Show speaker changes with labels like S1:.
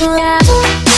S1: Yeah.